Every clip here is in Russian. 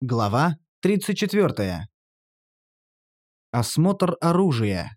Глава 34. Осмотр оружия.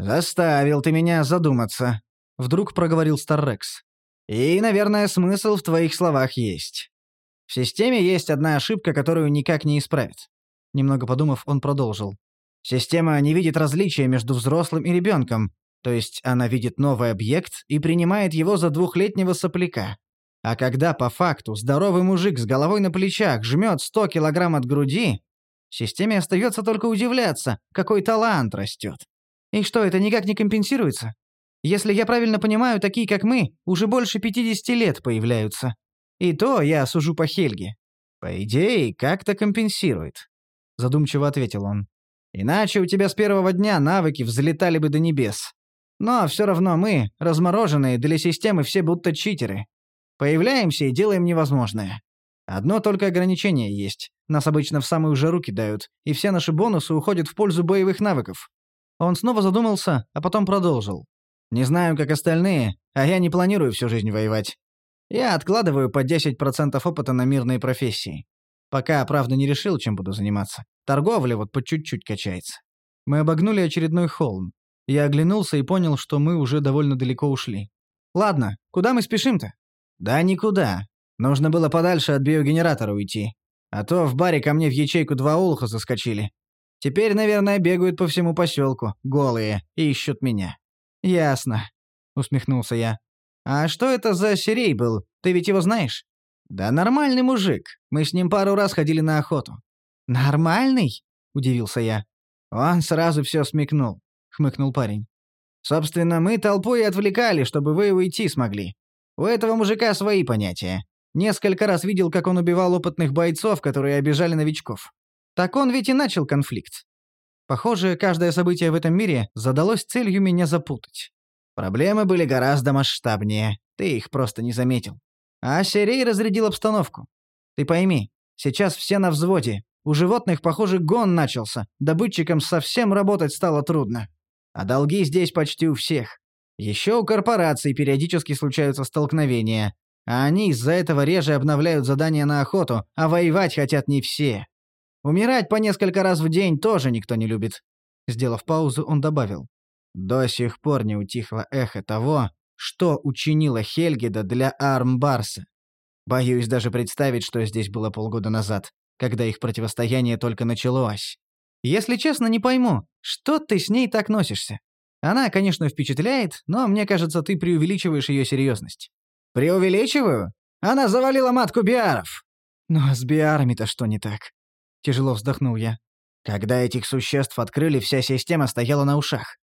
«Заставил ты меня задуматься», — вдруг проговорил Старрекс. «И, наверное, смысл в твоих словах есть. В системе есть одна ошибка, которую никак не исправят». Немного подумав, он продолжил. «Система не видит различия между взрослым и ребенком, то есть она видит новый объект и принимает его за двухлетнего сопляка. А когда по факту здоровый мужик с головой на плечах жмет 100 килограмм от груди, системе остается только удивляться, какой талант растет. И что, это никак не компенсируется? Если я правильно понимаю, такие как мы уже больше 50 лет появляются. И то я сужу по Хельге. По идее, как-то компенсирует. Задумчиво ответил он. Иначе у тебя с первого дня навыки взлетали бы до небес. Но все равно мы, размороженные, для системы все будто читеры. Появляемся и делаем невозможное. Одно только ограничение есть. Нас обычно в самую жару кидают, и все наши бонусы уходят в пользу боевых навыков. Он снова задумался, а потом продолжил. Не знаю, как остальные, а я не планирую всю жизнь воевать. Я откладываю по 10% опыта на мирные профессии. Пока, правда, не решил, чем буду заниматься. Торговля вот по чуть-чуть качается. Мы обогнули очередной холм. Я оглянулся и понял, что мы уже довольно далеко ушли. Ладно, куда мы спешим-то? «Да никуда. Нужно было подальше от биогенератора уйти. А то в баре ко мне в ячейку два улха заскочили. Теперь, наверное, бегают по всему поселку, голые, и ищут меня». «Ясно», — усмехнулся я. «А что это за сирей был? Ты ведь его знаешь?» «Да нормальный мужик. Мы с ним пару раз ходили на охоту». «Нормальный?» — удивился я. «Он сразу все смекнул», — хмыкнул парень. «Собственно, мы толпой отвлекали, чтобы вы уйти смогли. У этого мужика свои понятия. Несколько раз видел, как он убивал опытных бойцов, которые обижали новичков. Так он ведь и начал конфликт. Похоже, каждое событие в этом мире задалось целью меня запутать. Проблемы были гораздо масштабнее. Ты их просто не заметил. А Серей разрядил обстановку. Ты пойми, сейчас все на взводе. У животных, похоже, гон начался. Добытчикам совсем работать стало трудно. А долги здесь почти у всех. Еще у корпораций периодически случаются столкновения, а они из-за этого реже обновляют задания на охоту, а воевать хотят не все. Умирать по несколько раз в день тоже никто не любит. Сделав паузу, он добавил. До сих пор не утихло эхо того, что учинила Хельгеда для Армбарса. Боюсь даже представить, что здесь было полгода назад, когда их противостояние только началось. Если честно, не пойму, что ты с ней так носишься? Она, конечно, впечатляет, но мне кажется, ты преувеличиваешь ее серьезность. Преувеличиваю? Она завалила матку биаров. Ну а с биарами-то что не так? Тяжело вздохнул я. Когда этих существ открыли, вся система стояла на ушах.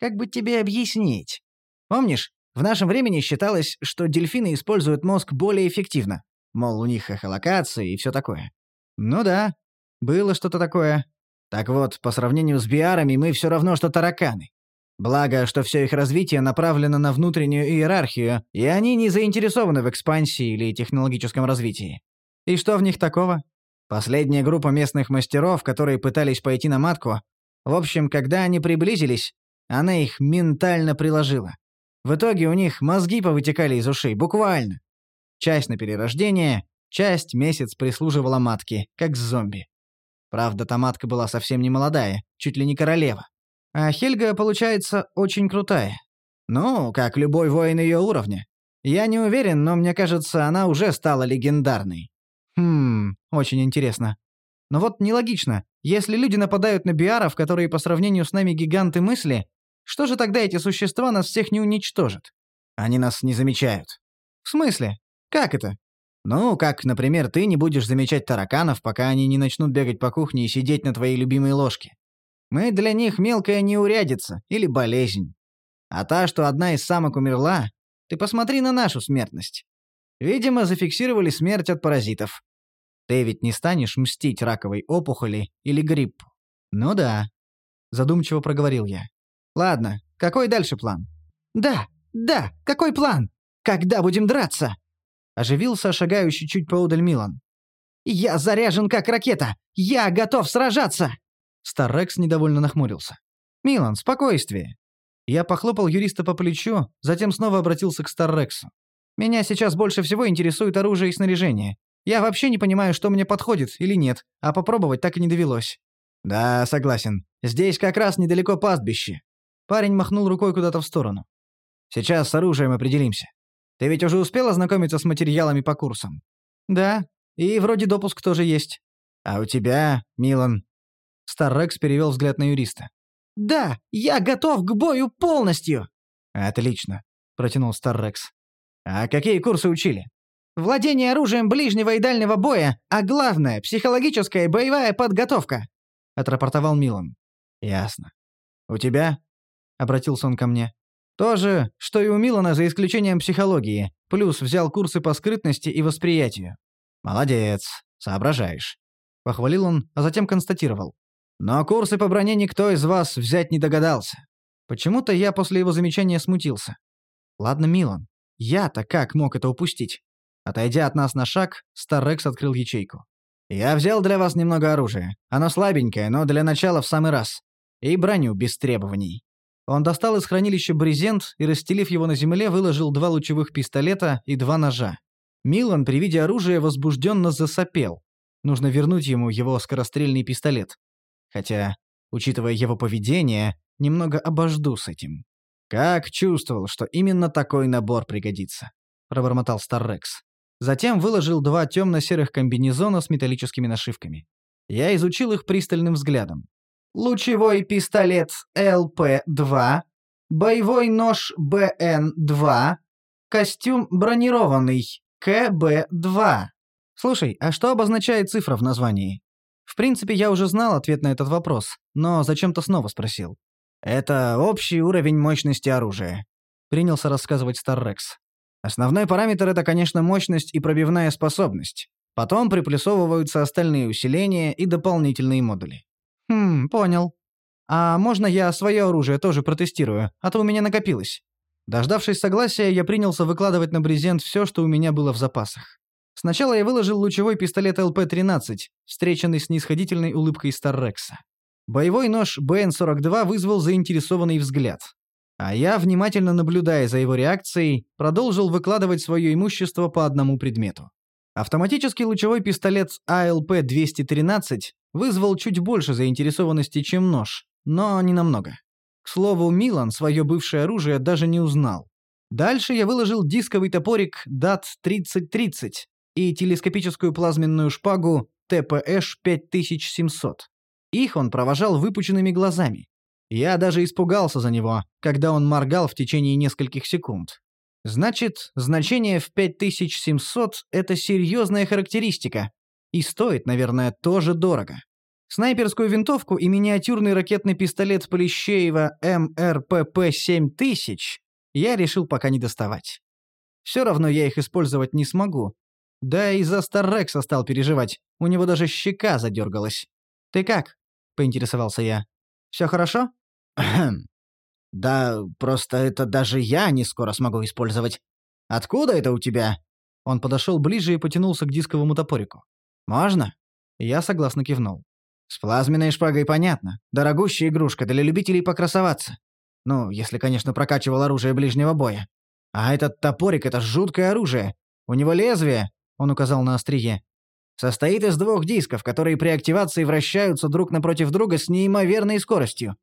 Как бы тебе объяснить? Помнишь, в нашем времени считалось, что дельфины используют мозг более эффективно. Мол, у них эхолокация и все такое. Ну да, было что-то такое. Так вот, по сравнению с биарами мы все равно, что тараканы. Благо, что все их развитие направлено на внутреннюю иерархию, и они не заинтересованы в экспансии или технологическом развитии. И что в них такого? Последняя группа местных мастеров, которые пытались пойти на матку, в общем, когда они приблизились, она их ментально приложила. В итоге у них мозги повытекали из ушей, буквально. Часть на перерождение, часть месяц прислуживала матке, как зомби. Правда, та матка была совсем не молодая, чуть ли не королева. А Хельга, получается, очень крутая. Ну, как любой воин ее уровня. Я не уверен, но мне кажется, она уже стала легендарной. Хм, очень интересно. Но вот нелогично. Если люди нападают на биаров, которые по сравнению с нами гиганты мысли, что же тогда эти существа нас всех не уничтожат? Они нас не замечают. В смысле? Как это? Ну, как, например, ты не будешь замечать тараканов, пока они не начнут бегать по кухне и сидеть на твоей любимой ложке. Мы для них мелкая неурядица или болезнь. А та, что одна из самок умерла, ты посмотри на нашу смертность. Видимо, зафиксировали смерть от паразитов. Ты ведь не станешь мстить раковой опухоли или гриппу? Ну да. Задумчиво проговорил я. Ладно, какой дальше план? Да, да, какой план? Когда будем драться? Оживился шагающий чуть поодаль Милан. «Я заряжен как ракета! Я готов сражаться!» Старрекс недовольно нахмурился. «Милан, спокойствие!» Я похлопал юриста по плечу, затем снова обратился к Старрексу. «Меня сейчас больше всего интересует оружие и снаряжение. Я вообще не понимаю, что мне подходит или нет, а попробовать так и не довелось». «Да, согласен. Здесь как раз недалеко пастбище». Парень махнул рукой куда-то в сторону. «Сейчас с оружием определимся. Ты ведь уже успел ознакомиться с материалами по курсам?» «Да, и вроде допуск тоже есть». «А у тебя, Милан?» Старрекс перевел взгляд на юриста. «Да, я готов к бою полностью!» «Отлично», — протянул Старрекс. «А какие курсы учили?» «Владение оружием ближнего и дальнего боя, а главное — психологическая и боевая подготовка», — отрапортовал Милан. «Ясно. У тебя?» — обратился он ко мне. «То же, что и у Милана, за исключением психологии, плюс взял курсы по скрытности и восприятию». «Молодец, соображаешь», — похвалил он, а затем констатировал. «Но курсы по броне никто из вас взять не догадался. Почему-то я после его замечания смутился. Ладно, Милан, я-то как мог это упустить? Отойдя от нас на шаг, Старрекс открыл ячейку. «Я взял для вас немного оружия. Оно слабенькое, но для начала в самый раз. И броню без требований». Он достал из хранилища брезент и, расстелив его на земле, выложил два лучевых пистолета и два ножа. Милан при виде оружия возбужденно засопел. Нужно вернуть ему его скорострельный пистолет. Хотя, учитывая его поведение, немного обожду с этим. «Как чувствовал, что именно такой набор пригодится», — пробормотал Старрекс. Затем выложил два темно-серых комбинезона с металлическими нашивками. Я изучил их пристальным взглядом. «Лучевой пистолет ЛП-2», «Боевой нож БН-2», «Костюм бронированный КБ-2». Слушай, а что обозначает цифра в названии? В принципе, я уже знал ответ на этот вопрос, но зачем-то снова спросил. Это общий уровень мощности оружия, принялся рассказывать Старрекс. Основной параметр это, конечно, мощность и пробивная способность. Потом приплюсовываются остальные усиления и дополнительные модули. Хм, понял. А можно я свое оружие тоже протестирую, а то у меня накопилось. Дождавшись согласия, я принялся выкладывать на брезент все, что у меня было в запасах. Сначала я выложил лучевой пистолет ЛП-13, встреченный с нисходительной улыбкой Старрекса. Боевой нож БН-42 вызвал заинтересованный взгляд. А я, внимательно наблюдая за его реакцией, продолжил выкладывать свое имущество по одному предмету. Автоматический лучевой пистолет АЛП-213 вызвал чуть больше заинтересованности, чем нож, но не намного. К слову, Милан свое бывшее оружие даже не узнал. Дальше я выложил дисковый топорик DAT-3030 и телескопическую плазменную шпагу ТПШ-5700. Их он провожал выпученными глазами. Я даже испугался за него, когда он моргал в течение нескольких секунд. Значит, значение в 5700 — это серьезная характеристика. И стоит, наверное, тоже дорого. Снайперскую винтовку и миниатюрный ракетный пистолет Полищеева МРПП-7000 я решил пока не доставать. Все равно я их использовать не смогу. Да и за Старрекса стал переживать, у него даже щека задергалась. «Ты как?» — поинтересовался я. «Все хорошо?» «Да, просто это даже я не скоро смогу использовать. Откуда это у тебя?» Он подошел ближе и потянулся к дисковому топорику. «Можно?» Я согласно кивнул. «С плазменной шпагой понятно. Дорогущая игрушка для любителей покрасоваться. Ну, если, конечно, прокачивал оружие ближнего боя. А этот топорик — это жуткое оружие. У него лезвие, — он указал на острие, Состоит из двух дисков, которые при активации вращаются друг напротив друга с неимоверной скоростью.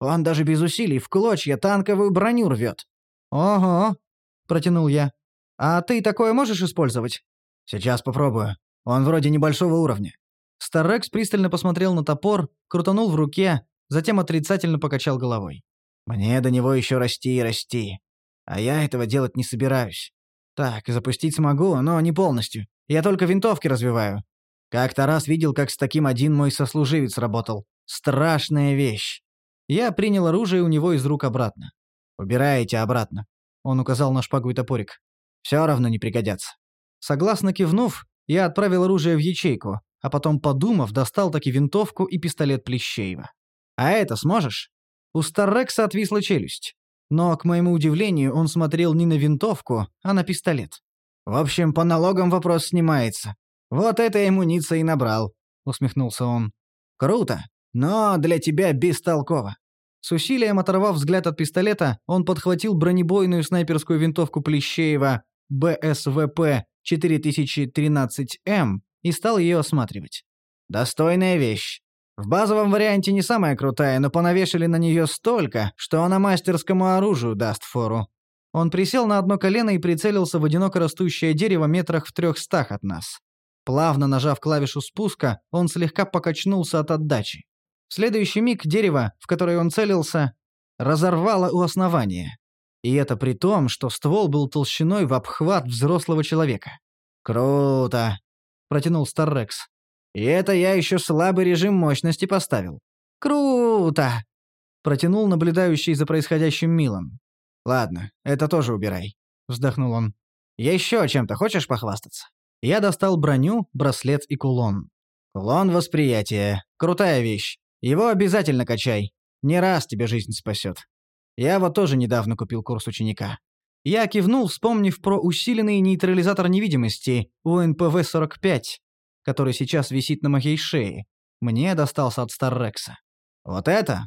Он даже без усилий в клочья танковую броню рвет. «Ого», — протянул я. «А ты такое можешь использовать?» «Сейчас попробую. Он вроде небольшого уровня». Старрекс пристально посмотрел на топор, крутанул в руке, затем отрицательно покачал головой. «Мне до него еще расти и расти. А я этого делать не собираюсь. Так, запустить смогу, но не полностью. Я только винтовки развиваю. Как-то раз видел, как с таким один мой сослуживец работал. Страшная вещь. Я принял оружие у него из рук обратно. «Убираете обратно», — он указал на шпагу и топорик. «Все равно не пригодятся». Согласно кивнув, я отправил оружие в ячейку, а потом, подумав, достал таки винтовку и пистолет Плещеева. «А это сможешь?» У Старрекса отвисла челюсть. Но, к моему удивлению, он смотрел не на винтовку, а на пистолет. В общем, по налогам вопрос снимается. Вот этой амуниции и набрал», — усмехнулся он. «Круто, но для тебя бестолково». С усилием оторвав взгляд от пистолета, он подхватил бронебойную снайперскую винтовку Плещеева БСВП 4013М и стал ее осматривать. Достойная вещь. В базовом варианте не самая крутая, но понавешали на нее столько, что она мастерскому оружию даст фору. Он присел на одно колено и прицелился в одиноко растущее дерево метрах в трехстах от нас. Плавно нажав клавишу спуска, он слегка покачнулся от отдачи. В следующий миг дерево, в которое он целился, разорвало у основания. И это при том, что ствол был толщиной в обхват взрослого человека. «Круто!» — протянул Старрекс. «И это я еще слабый режим мощности поставил». «Круто!» — протянул наблюдающий за происходящим Милан. «Ладно, это тоже убирай», — вздохнул он. «Еще чем-то хочешь похвастаться?» Я достал броню, браслет и кулон. «Кулон восприятия. Крутая вещь. Его обязательно качай. Не раз тебе жизнь спасет. Я вот тоже недавно купил курс ученика. Я кивнул, вспомнив про усиленный нейтрализатор невидимости УНПВ-45, который сейчас висит на моей шее. Мне достался от Старрекса. «Вот это?»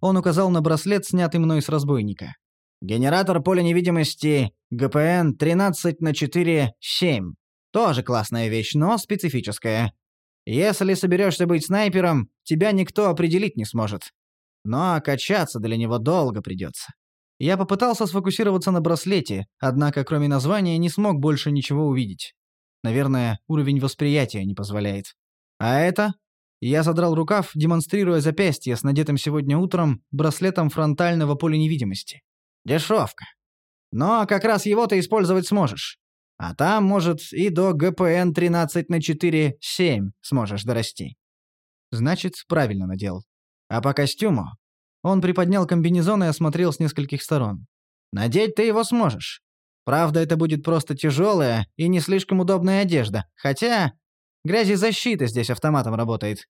Он указал на браслет, снятый мной с разбойника. «Генератор поля невидимости ГПН 13 на 4 7. Тоже классная вещь, но специфическая. Если соберешься быть снайпером, тебя никто определить не сможет. Но качаться для него долго придется. Я попытался сфокусироваться на браслете, однако кроме названия не смог больше ничего увидеть. Наверное, уровень восприятия не позволяет. А это? Я задрал рукав, демонстрируя запястье с надетым сегодня утром браслетом фронтального поля невидимости. Дешевка. Но как раз его ты использовать сможешь. А там, может, и до ГПН 13 на 4 7 сможешь дорасти. Значит, правильно надел. А по костюму? Он приподнял комбинезон и осмотрел с нескольких сторон. Надеть ты его сможешь. Правда, это будет просто тяжелая и не слишком удобная одежда. Хотя грязезащита здесь автоматом работает.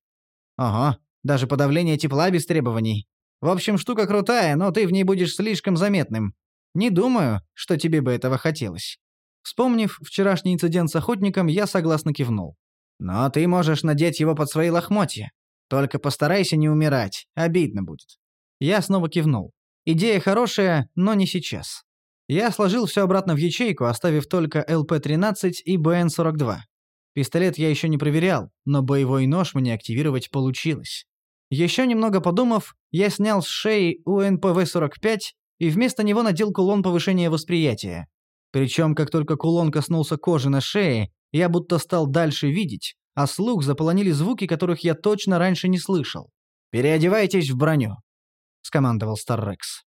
Ого, даже подавление тепла без требований. В общем, штука крутая, но ты в ней будешь слишком заметным. Не думаю, что тебе бы этого хотелось. Вспомнив вчерашний инцидент с охотником, я согласно кивнул. Но ты можешь надеть его под свои лохмотья. Только постарайся не умирать, обидно будет». Я снова кивнул. Идея хорошая, но не сейчас. Я сложил все обратно в ячейку, оставив только ЛП-13 и БН-42. Пистолет я еще не проверял, но боевой нож мне активировать получилось. Еще немного подумав, я снял с шеи УНПВ-45 и вместо него надел кулон повышения восприятия. Причем, как только кулон коснулся кожи на шее, я будто стал дальше видеть, а слух заполонили звуки, которых я точно раньше не слышал. «Переодевайтесь в броню», — скомандовал Старрекс.